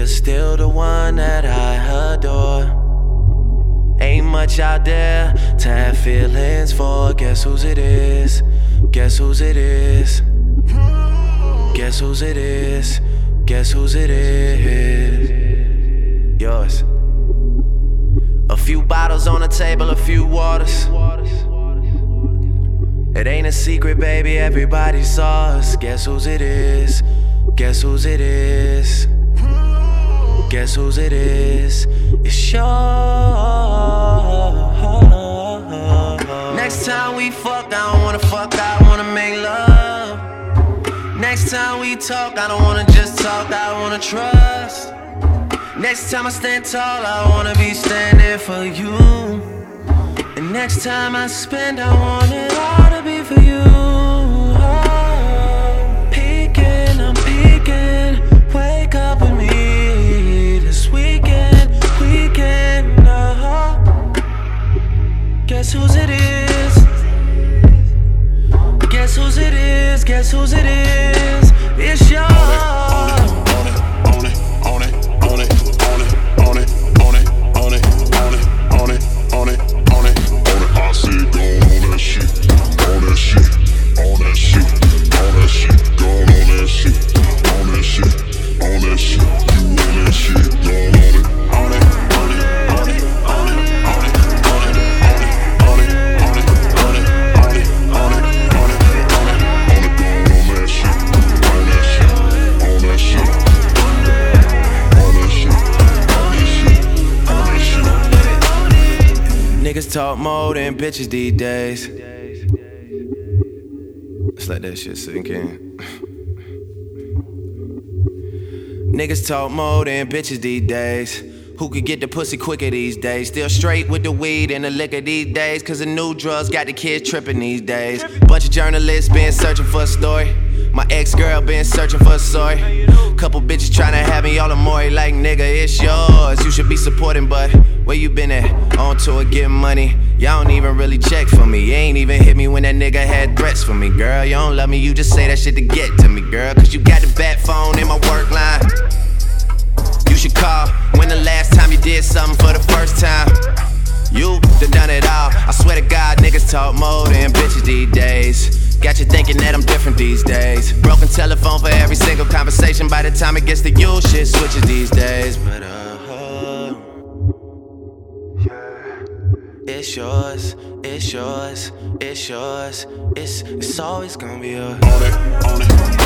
you're still the one that I adore. Ain't much out there to have feelings for. Guess whose it is? Guess whose it is? Guess whose it is? Guess whose it is? Yours. A few bottles on the table, a few waters. It ain't a secret, baby, everybody saw us. Guess whose it is? Guess whose it is? Guess whose it is? It's yours. Next time we fuck, we talk, I don't wanna just talk, I wanna trust. Next time I stand tall, I wanna be standing for you. And next time I spend, I want it all to be for you. Oh, peeking, I'm peeking. Wake up with me this weekend, weekend. Oh. Guess whose it is? Guess whose it is? Guess whose it is? It's yours. Talk more than bitches these days. Let's let that shit sink in. Niggas talk more than bitches these days. Who could get the pussy quicker these days? Still straight with the weed and the liquor these days. Cause the new drugs got the kids tripping these days. Bunch of journalists been searching for a story. My ex girl been searching for a story. Couple bitches trying to have me all Maury like nigga, it's yours. You should be supporting, but where you been at? On tour getting money. Y'all don't even really check for me. You ain't even hit me when that nigga had threats for me, girl. You don't love me, you just say that shit to get to me, girl. Cause you got the bat phone in my work line. You should call when the last time you did something for the first time. You done done it all. I swear to God, niggas talk more than bitches these days. Got you thinking that I'm different these days. Broken telephone for every single conversation. By the time it gets to you, shit switches these days. But uh, it's yours, it's yours, it's yours. It's it's always gonna be yours. On it, on it,